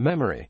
Memory.